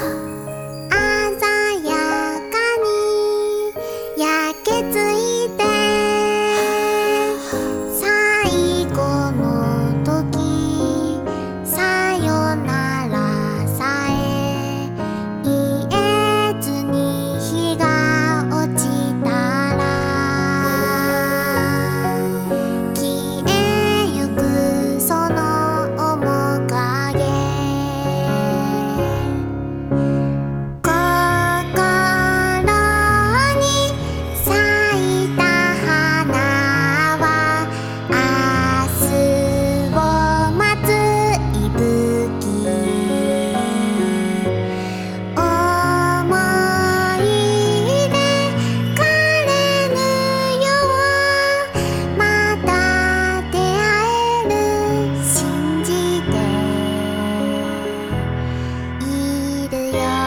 아 podrá.